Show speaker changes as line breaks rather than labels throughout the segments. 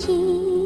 情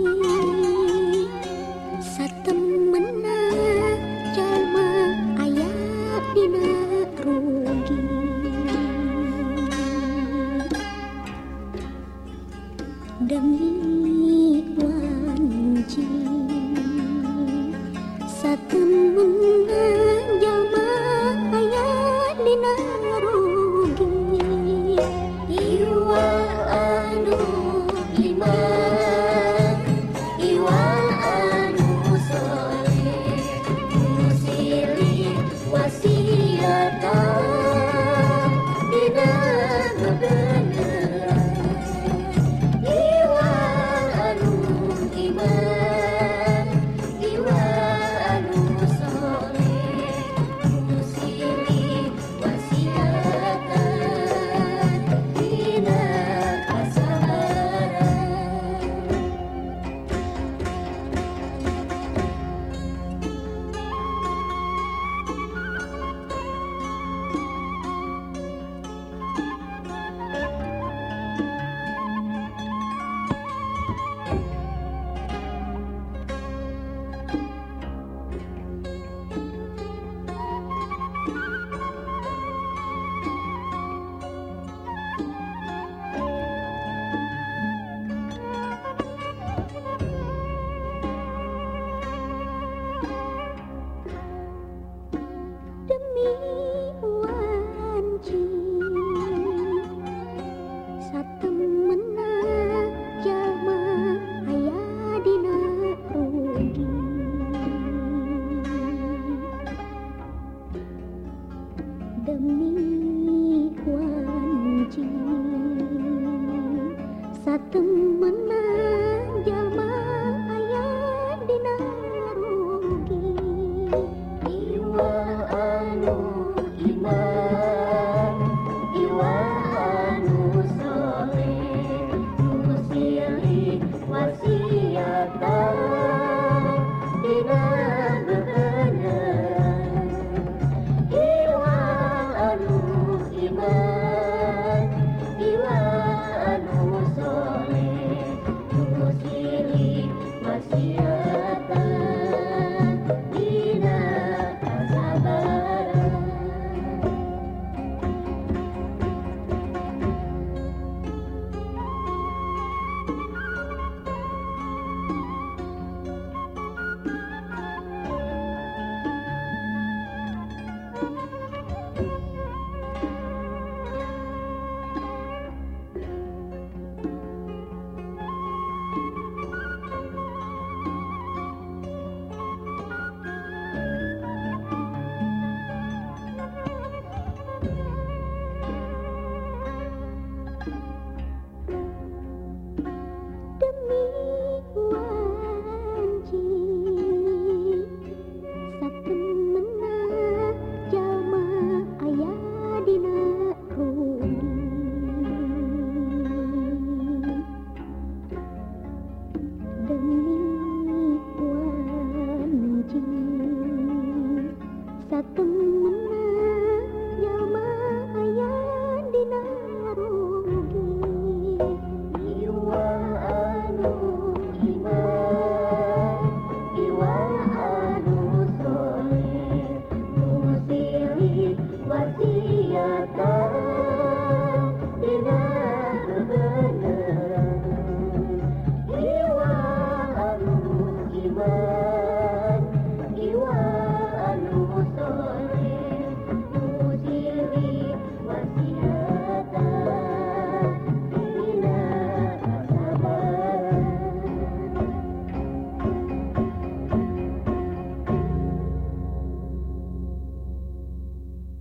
demi quan chi sa tâm.